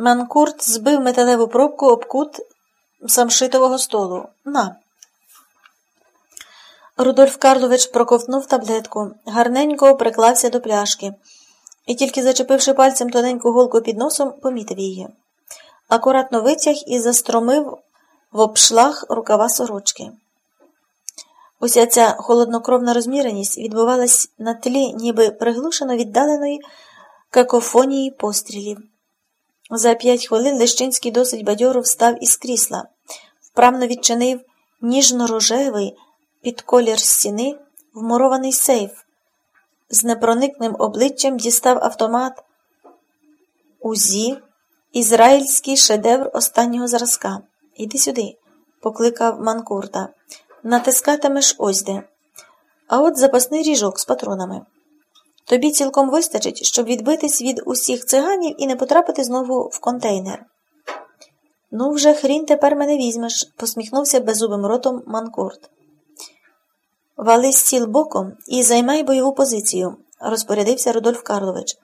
Манкурт збив металеву пробку об кут самшитового столу. На. Рудольф Карлович проковтнув таблетку, гарненько приклався до пляшки і, тільки зачепивши пальцем тоненьку голку під носом, помітив її. Акуратно витяг і застромив в обшлаг рукава сорочки. Уся ця холоднокровна розміреність відбувалась на тлі, ніби приглушено віддаленої какофонії пострілів. За п'ять хвилин Лещинський досить бадьоро встав із крісла, вправно відчинив ніжно-рожевий під колір стіни вмурований сейф. З непроникним обличчям дістав автомат УЗІ, ізраїльський шедевр останнього зразка. Іди сюди, покликав Манкурта. Натискатимеш ось де. А от запасний ріжок з патронами. Тобі цілком вистачить, щоб відбитись від усіх циганів і не потрапити знову в контейнер. Ну, вже хрін тепер мене візьмеш, посміхнувся беззубим ротом Манкурт. Вали стіл боком і займай бойову позицію, розпорядився Рудольф Карлович.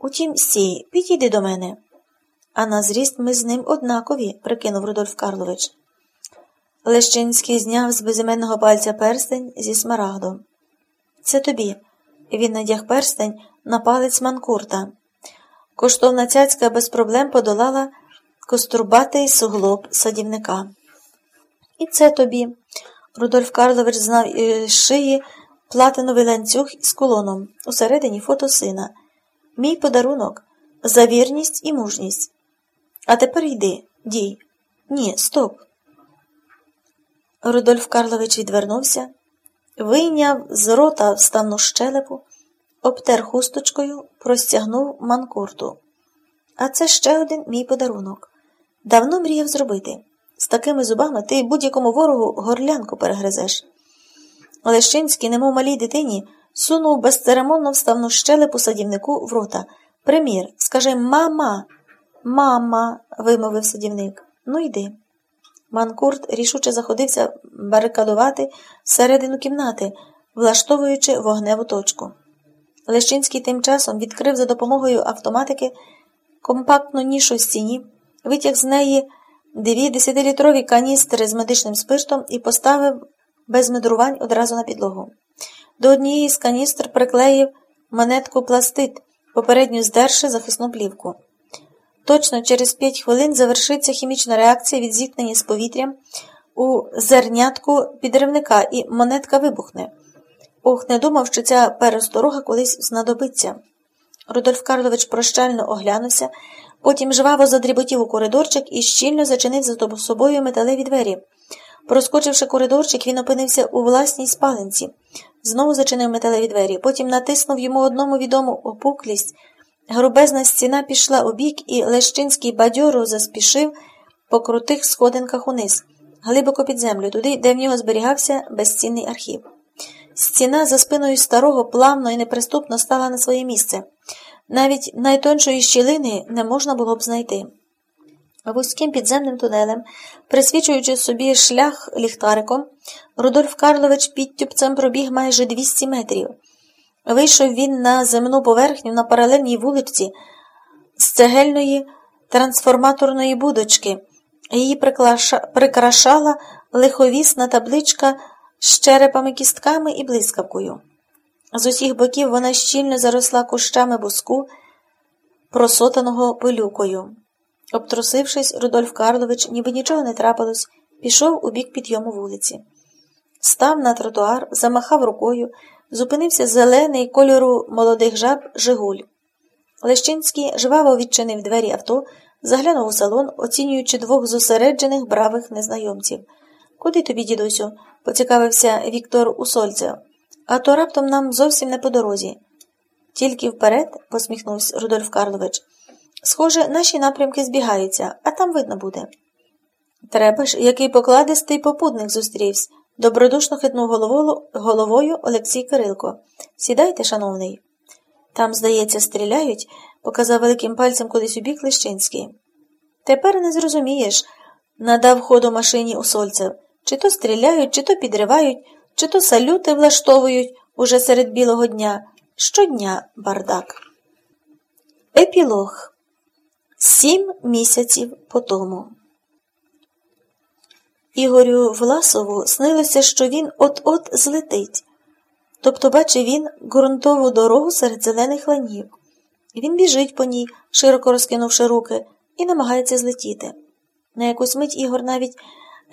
Утім, стій, підійди до мене. А на зріст ми з ним однакові, прикинув Рудольф Карлович. Лещинський зняв з безіменного пальця перстень зі смарагдом. Це тобі. Він надяг перстень на палець манкурта. Коштовна цяцька без проблем подолала кострубатий суглоб садівника. І це тобі. Рудольф Карлович знав із шиї платиновий ланцюг із колоном, усередині фото сина. Мій подарунок за вірність і мужність. А тепер йди, дій. Ні, стоп. Рудольф Карлович відвернувся, вийняв з рота вставну щелепу, обтер хусточкою, простягнув манкурту. А це ще один мій подарунок. Давно мріяв зробити. З такими зубами ти будь-якому ворогу горлянку перегризеш. Лещинський, немов малій дитині, сунув безцеремонно вставну щелепу садівнику в рота. Примір, скажи мама, мама, вимовив садівник. Ну йди. Манкурт рішуче заходився барикадувати всередину кімнати, влаштовуючи вогневу точку. Лещинський тим часом відкрив за допомогою автоматики компактну нішу в стіні, витяг з неї дві десятилітрові каністри з медичним спиртом і поставив без медрувань одразу на підлогу. До однієї з каністр приклеїв монетку пластит, попередньо здерши захисну плівку. Точно через п'ять хвилин завершиться хімічна реакція від зіткнення з повітрям у зернятку підривника, і монетка вибухне. Ох, не думав, що ця пересторога колись знадобиться. Рудольф Карлович прощально оглянувся, потім жваво задріботів у коридорчик і щільно зачинив за собою металеві двері. Проскочивши коридорчик, він опинився у власній спаленці, знову зачинив металеві двері, потім натиснув йому одному відому опуклість. Грубезна стіна пішла у бік, і Лещинський бадьоро заспішив по крутих сходинках униз, глибоко під землю, туди, де в нього зберігався безцінний архів. Стіна за спиною старого плавно і неприступно стала на своє місце. Навіть найтоншої щілини не можна було б знайти. Вузьким підземним тунелем, присвічуючи собі шлях ліхтариком, Рудольф Карлович підтюпцем пробіг майже 200 метрів. Вийшов він на земну поверхню на паралельній вулиці з цегельної трансформаторної будочки. Її прикрашала лиховісна табличка з черепами кістками і блискавкою. З усіх боків вона щільно заросла кущами буску, просотаного пилюкою. Обтрусившись, Рудольф Карлович, ніби нічого не трапилось, пішов у бік підйому вулиці. Став на тротуар, замахав рукою, зупинився зелений кольору молодих жаб Жигуль. Лещинський жваво відчинив двері авто, заглянув у салон, оцінюючи двох зосереджених бравих незнайомців. Куди тобі, дідусю? поцікавився Віктор Усольцев. А то раптом нам зовсім не по дорозі. Тільки вперед, посміхнувся Рудольф Карлович. Схоже, наші напрямки збігаються, а там видно буде. Треба ж, який покладистий попутник зустрівся, добродушно хитнув головою, Олексій Кирилко. Сідайте, шановний. Там, здається, стріляють, показав великим пальцем кудись у бік Лищинський. Тепер не зрозумієш, надав ходу машині усольцев. Чи то стріляють, чи то підривають, чи то салюти влаштовують уже серед білого дня. Щодня бардак. Епілог Сім місяців по тому. Ігорю Власову снилося, що він от-от злетить. Тобто бачив він ґрунтову дорогу серед зелених ланів. Він біжить по ній, широко розкинувши руки, і намагається злетіти. На якусь мить Ігор навіть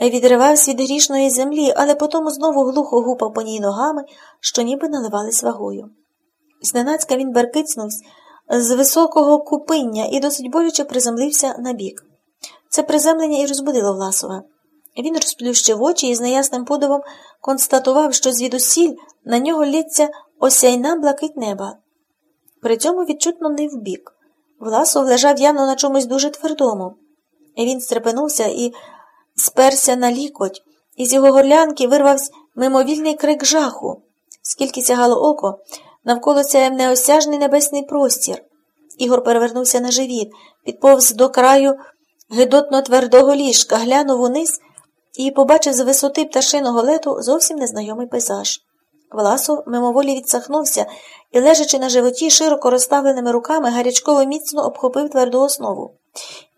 відривався від грішної землі, але потім знову глухо гупав по ній ногами, що ніби наливались вагою. Зненацька він беркицнувся з високого купиння і досить боляче приземлився на бік. Це приземлення і розбудило Власова. Він розплющив очі і з неясним подивом констатував, що звідусіль на нього лється осяйна блакить неба. При цьому відчутно не вбік. Власов лежав явно на чомусь дуже твердому. Він стрепенувся і сперся на лікоть, і з його горлянки вирвався мимовільний крик жаху. Скільки сягало око, навколо сяяв неосяжний небесний простір. Ігор перевернувся на живіт, підповз до краю гидотно твердого ліжка, глянув униз і побачив з висоти пташиного лету зовсім незнайомий пейзаж. Власов мимоволі відсахнувся і, лежачи на животі, широко розставленими руками, гарячково міцно обхопив тверду основу.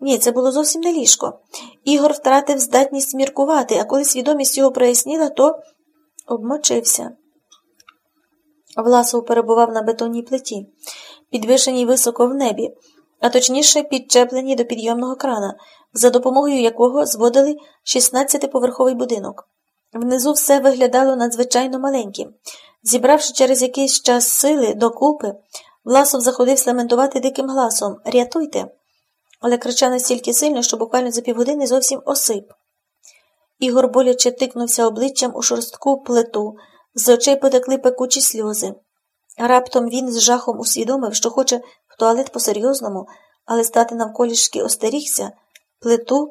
Ні, це було зовсім не ліжко. Ігор втратив здатність міркувати, а коли свідомість його проясніла, то обмочився. Власов перебував на бетонній плиті, підвишеній високо в небі, а точніше підчепленій до підйомного крана, за допомогою якого зводили 16-поверховий будинок. Внизу все виглядало надзвичайно маленьким. Зібравши через якийсь час сили докупи, Власов заходив лементувати диким гласом Рятуйте. Але кричав настільки сильно, що буквально за півгодини зовсім осип. Ігор боляче тикнувся обличчям у шорстку плиту, з очей потекли пекучі сльози. Раптом він з жахом усвідомив, що хоче в туалет по серйозному, але стати навколішки остерігся, плиту